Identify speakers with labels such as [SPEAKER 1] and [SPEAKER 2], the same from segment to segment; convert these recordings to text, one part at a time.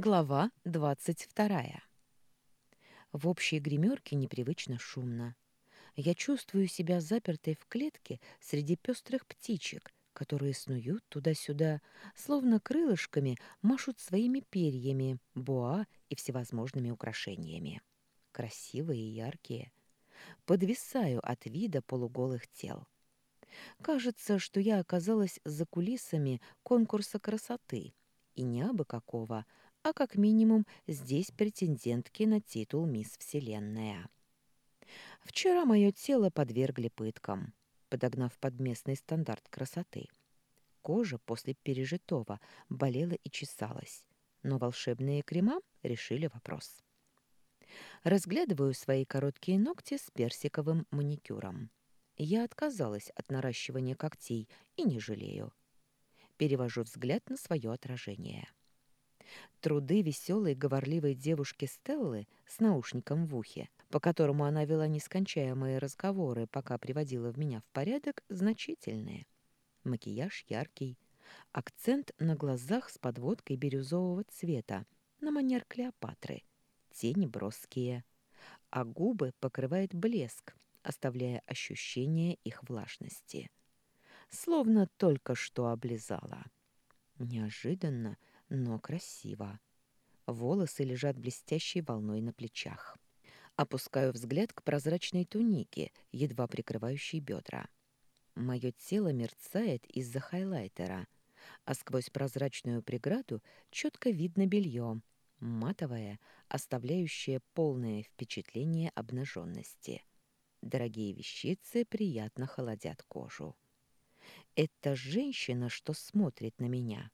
[SPEAKER 1] Глава двадцать вторая. В общей гримерке непривычно шумно. Я чувствую себя запертой в клетке среди пестрых птичек, которые снуют туда-сюда, словно крылышками машут своими перьями, боа и всевозможными украшениями. Красивые и яркие. Подвисаю от вида полуголых тел. Кажется, что я оказалась за кулисами конкурса красоты, и не абы какого, а как минимум здесь претендентки на титул «Мисс Вселенная». Вчера мое тело подвергли пыткам, подогнав под местный стандарт красоты. Кожа после пережитого болела и чесалась, но волшебные крема решили вопрос. Разглядываю свои короткие ногти с персиковым маникюром. Я отказалась от наращивания когтей и не жалею. Перевожу взгляд на свое отражение. Труды веселой говорливой девушки Стеллы с наушником в ухе, по которому она вела нескончаемые разговоры, пока приводила в меня в порядок, значительные. Макияж яркий, акцент на глазах с подводкой бирюзового цвета, на манер Клеопатры, тени броские, а губы покрывает блеск, оставляя ощущение их влажности. Словно только что облизала. Неожиданно но красиво. Волосы лежат блестящей волной на плечах. Опускаю взгляд к прозрачной тунике, едва прикрывающей бедра. Мое тело мерцает из-за хайлайтера, а сквозь прозрачную преграду четко видно белье, матовое, оставляющее полное впечатление обнаженности. Дорогие вещицы приятно холодят кожу. Это женщина, что смотрит на меня.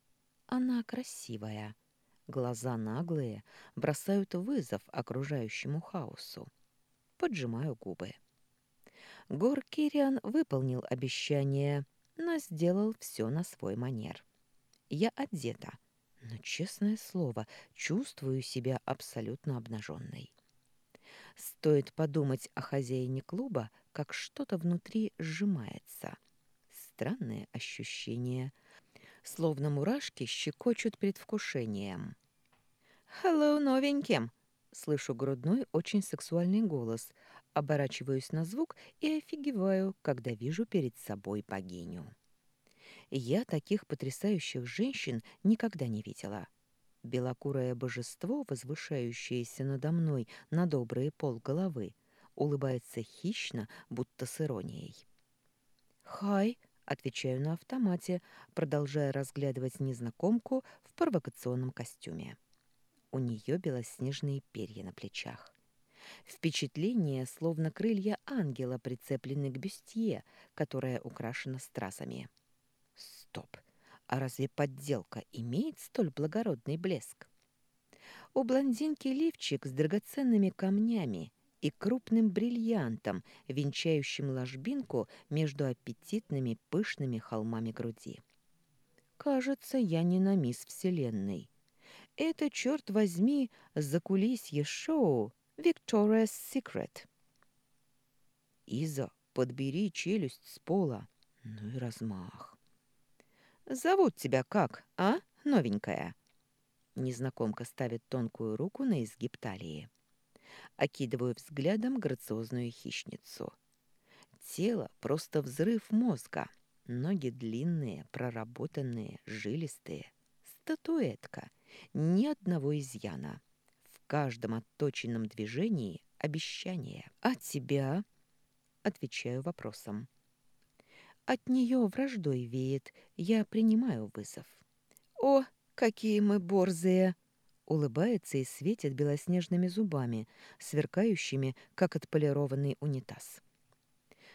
[SPEAKER 1] Она красивая. Глаза наглые, бросают вызов окружающему хаосу. Поджимаю губы. Гор Кириан выполнил обещание, но сделал все на свой манер. Я одета, но, честное слово, чувствую себя абсолютно обнаженной. Стоит подумать о хозяине клуба, как что-то внутри сжимается. Странное ощущение — словно мурашки щекочут предвкушением. «Hello, новеньким!» Слышу грудной, очень сексуальный голос, оборачиваюсь на звук и офигеваю, когда вижу перед собой богиню. Я таких потрясающих женщин никогда не видела. Белокурое божество, возвышающееся надо мной на добрые полголовы, улыбается хищно, будто с иронией. «Хай!» Отвечаю на автомате, продолжая разглядывать незнакомку в провокационном костюме. У нее белоснежные перья на плечах. Впечатление, словно крылья ангела, прицеплены к бюстье, которая украшена стразами. Стоп! А разве подделка имеет столь благородный блеск? У блондинки лифчик с драгоценными камнями и крупным бриллиантом, венчающим ложбинку между аппетитными пышными холмами груди. Кажется, я не на мисс Вселенной. Это, черт возьми, закулисье шоу «Victoria's Secret». «Иза, подбери челюсть с пола». Ну и размах. «Зовут тебя как, а, новенькая?» Незнакомка ставит тонкую руку на изгиб талии. Окидываю взглядом грациозную хищницу. Тело — просто взрыв мозга. Ноги длинные, проработанные, жилистые. Статуэтка. Ни одного изъяна. В каждом отточенном движении — обещание. «А тебя?» — отвечаю вопросом. От нее враждой веет, я принимаю вызов. «О, какие мы борзые!» Улыбается и светит белоснежными зубами, сверкающими, как отполированный унитаз.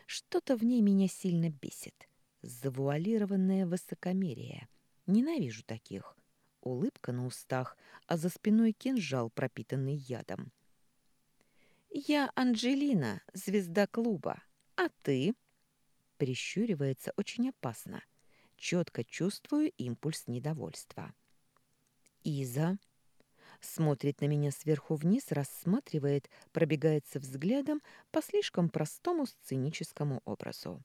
[SPEAKER 1] Что-то в ней меня сильно бесит. Завуалированное высокомерие. Ненавижу таких. Улыбка на устах, а за спиной кинжал, пропитанный ядом. «Я Анджелина, звезда клуба. А ты?» Прищуривается очень опасно. Четко чувствую импульс недовольства. «Иза?» Смотрит на меня сверху вниз, рассматривает, пробегается взглядом по слишком простому сценическому образу.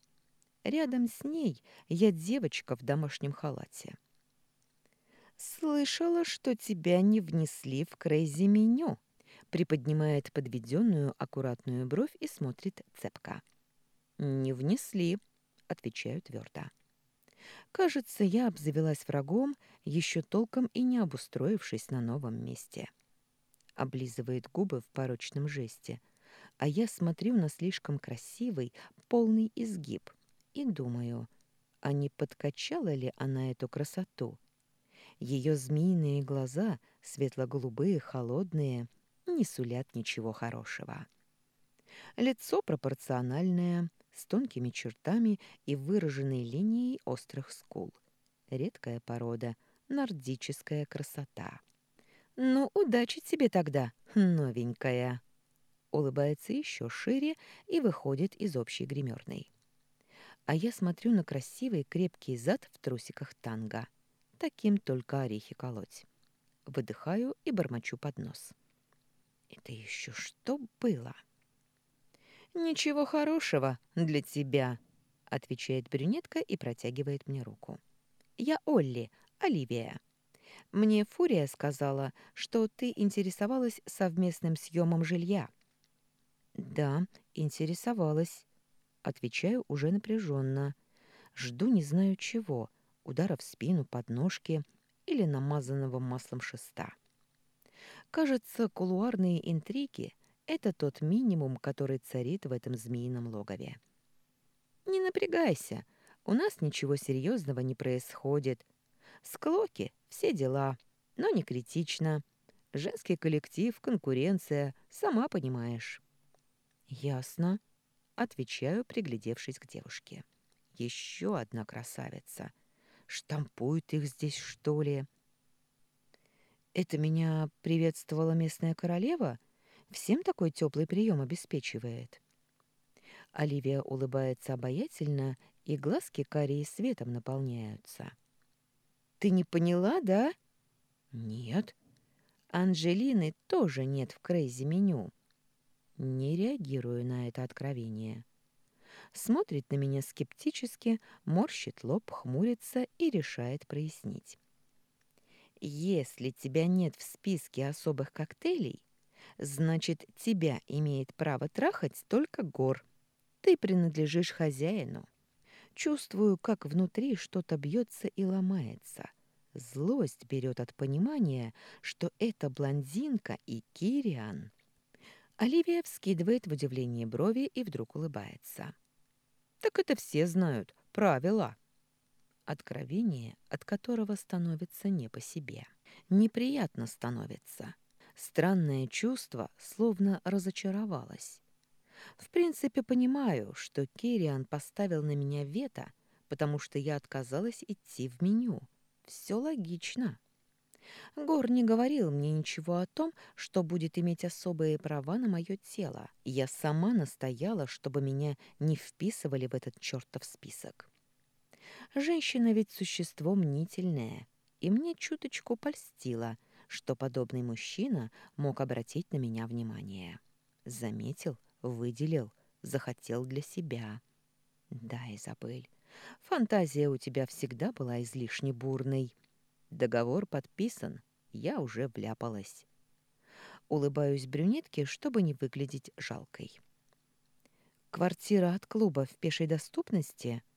[SPEAKER 1] Рядом с ней я девочка в домашнем халате. «Слышала, что тебя не внесли в крейзи-меню», приподнимает подведенную аккуратную бровь и смотрит цепко. «Не внесли», — отвечаю твердо. Кажется, я обзавелась врагом, еще толком и не обустроившись на новом месте. Облизывает губы в порочном жесте, а я смотрю на слишком красивый, полный изгиб и думаю, а не подкачала ли она эту красоту? Ее змеиные глаза, светло-голубые, холодные, не сулят ничего хорошего. Лицо пропорциональное, с тонкими чертами и выраженной линией острых скул. Редкая порода, нордическая красота. «Ну, удачи тебе тогда, новенькая!» Улыбается еще шире и выходит из общей гримерной. А я смотрю на красивый крепкий зад в трусиках танго. Таким только орехи колоть. Выдыхаю и бормочу под нос. Это еще что было? «Ничего хорошего для тебя», — отвечает брюнетка и протягивает мне руку. «Я Олли, Оливия. Мне Фурия сказала, что ты интересовалась совместным съемом жилья». «Да, интересовалась», — отвечаю уже напряженно. Жду не знаю чего, удара в спину, подножки или намазанного маслом шеста. Кажется, кулуарные интриги — это тот минимум, который царит в этом змеином логове. «Не напрягайся, у нас ничего серьезного не происходит. Склоки — все дела, но не критично. Женский коллектив, конкуренция, сама понимаешь». «Ясно», — отвечаю, приглядевшись к девушке. «Еще одна красавица. Штампуют их здесь, что ли?» Это меня приветствовала местная королева? Всем такой теплый прием обеспечивает. Оливия улыбается обаятельно, и глазки карие светом наполняются. «Ты не поняла, да?» «Нет». «Анжелины тоже нет в крейзи-меню». Не реагирую на это откровение. Смотрит на меня скептически, морщит лоб, хмурится и решает прояснить. Если тебя нет в списке особых коктейлей, значит, тебя имеет право трахать только гор. Ты принадлежишь хозяину. Чувствую, как внутри что-то бьется и ломается. Злость берет от понимания, что это блондинка и Кириан. Оливия вскидывает в удивлении брови и вдруг улыбается. «Так это все знают. Правила» откровение, от которого становится не по себе. Неприятно становится. Странное чувство словно разочаровалось. В принципе, понимаю, что Кириан поставил на меня вето, потому что я отказалась идти в меню. Все логично. Гор не говорил мне ничего о том, что будет иметь особые права на мое тело. Я сама настояла, чтобы меня не вписывали в этот чертов список. Женщина ведь существо мнительное, и мне чуточку польстило, что подобный мужчина мог обратить на меня внимание. Заметил, выделил, захотел для себя. Да, Изабель, фантазия у тебя всегда была излишне бурной. Договор подписан, я уже вляпалась. Улыбаюсь брюнетке, чтобы не выглядеть жалкой. Квартира от клуба в пешей доступности —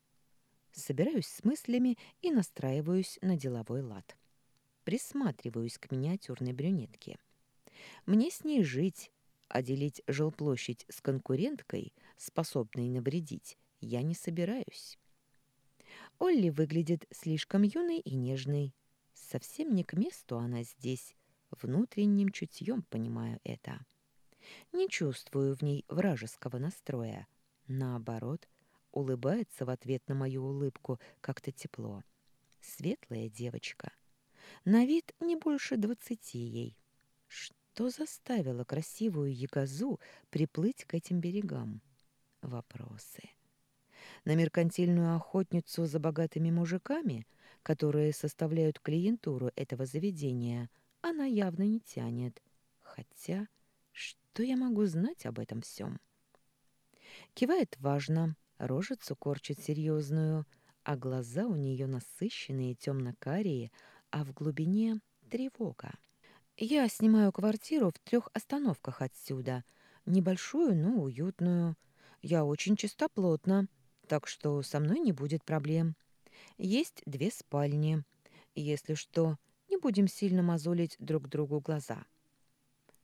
[SPEAKER 1] Собираюсь с мыслями и настраиваюсь на деловой лад. Присматриваюсь к миниатюрной брюнетке. Мне с ней жить, а делить жилплощадь с конкуренткой, способной навредить, я не собираюсь. Олли выглядит слишком юной и нежной. Совсем не к месту она здесь. Внутренним чутьем понимаю это. Не чувствую в ней вражеского настроя. Наоборот, улыбается в ответ на мою улыбку как-то тепло. Светлая девочка. На вид не больше двадцати ей. Что заставило красивую ягозу приплыть к этим берегам? Вопросы. На меркантильную охотницу за богатыми мужиками, которые составляют клиентуру этого заведения, она явно не тянет. Хотя, что я могу знать об этом всем? Кивает важно, рожицу корчит серьезную, а глаза у нее насыщенные темно-карие, а в глубине тревога. Я снимаю квартиру в трех остановках отсюда. Небольшую, но уютную. Я очень чистоплотна, так что со мной не будет проблем. Есть две спальни. Если что, не будем сильно мозолить друг другу глаза.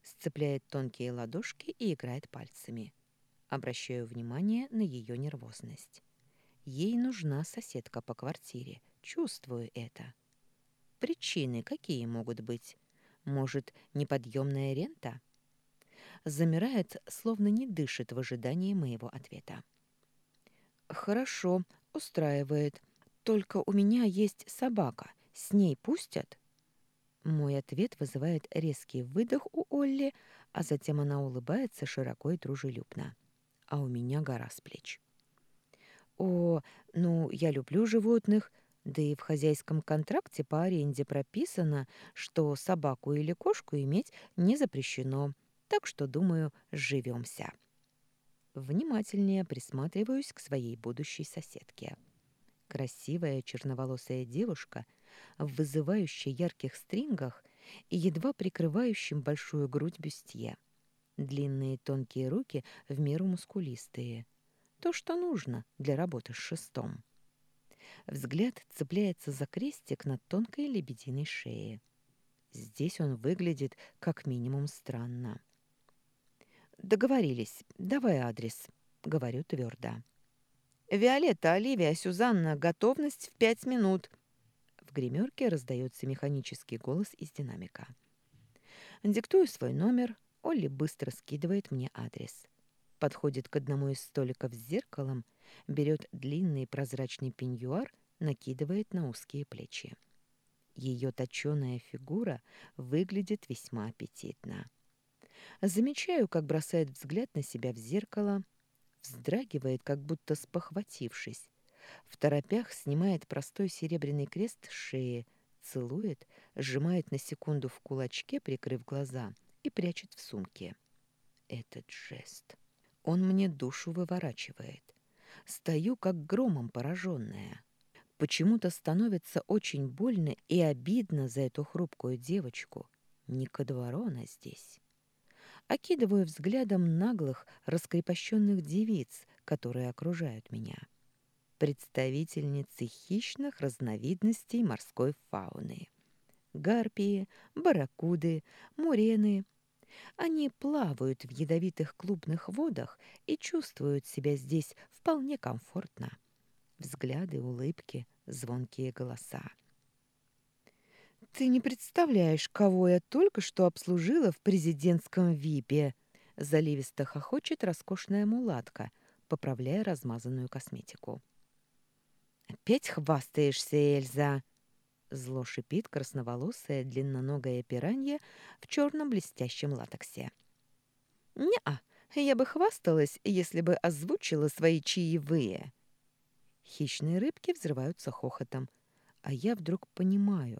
[SPEAKER 1] Сцепляет тонкие ладошки и играет пальцами. Обращаю внимание на ее нервозность. Ей нужна соседка по квартире. Чувствую это. Причины какие могут быть? Может, неподъемная рента? Замирает, словно не дышит в ожидании моего ответа. «Хорошо, устраивает. Только у меня есть собака. С ней пустят?» Мой ответ вызывает резкий выдох у Олли, а затем она улыбается широко и дружелюбно. А у меня гора с плеч. «О, ну, я люблю животных, да и в хозяйском контракте по аренде прописано, что собаку или кошку иметь не запрещено, так что, думаю, сживемся». Внимательнее присматриваюсь к своей будущей соседке. Красивая черноволосая девушка в вызывающей ярких стрингах и едва прикрывающим большую грудь бюстье. Длинные тонкие руки в меру мускулистые. То, что нужно для работы с шестом. Взгляд цепляется за крестик на тонкой лебединой шее. Здесь он выглядит как минимум странно. «Договорились. Давай адрес», — говорю твердо. «Виолетта, Оливия, Сюзанна, готовность в пять минут», в гримерке раздается механический голос из динамика. Диктую свой номер, Олли быстро скидывает мне адрес. Подходит к одному из столиков с зеркалом, берет длинный прозрачный пеньюар, накидывает на узкие плечи. Ее точеная фигура выглядит весьма аппетитно. Замечаю, как бросает взгляд на себя в зеркало, вздрагивает, как будто спохватившись. В торопях снимает простой серебряный крест с шеи, целует, сжимает на секунду в кулачке, прикрыв глаза, и прячет в сумке. Этот жест. Он мне душу выворачивает. Стою, как громом пораженная. Почему-то становится очень больно и обидно за эту хрупкую девочку. Не ко двору здесь. Окидываю взглядом наглых, раскрепощенных девиц, которые окружают меня. Представительницы хищных разновидностей морской фауны гарпии, барракуды, мурены. Они плавают в ядовитых клубных водах и чувствуют себя здесь вполне комфортно. Взгляды, улыбки, звонкие голоса. «Ты не представляешь, кого я только что обслужила в президентском ВИПе!» Заливисто хохочет роскошная мулатка, поправляя размазанную косметику. «Опять хвастаешься, Эльза!» Зло шипит красноволосая длинноногая пиранья в черном блестящем латексе. «Не-а, я бы хвасталась, если бы озвучила свои чаевые». Хищные рыбки взрываются хохотом, а я вдруг понимаю,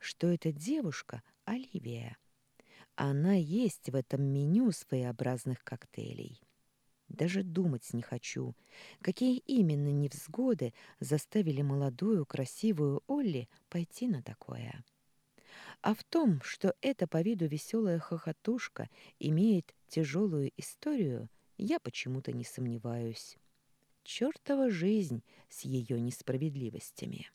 [SPEAKER 1] что эта девушка — Оливия. Она есть в этом меню своеобразных коктейлей. Даже думать не хочу, какие именно невзгоды заставили молодую красивую Олли пойти на такое. А в том, что эта по виду веселая хохотушка имеет тяжелую историю, я почему-то не сомневаюсь. Чёртова жизнь с ее несправедливостями.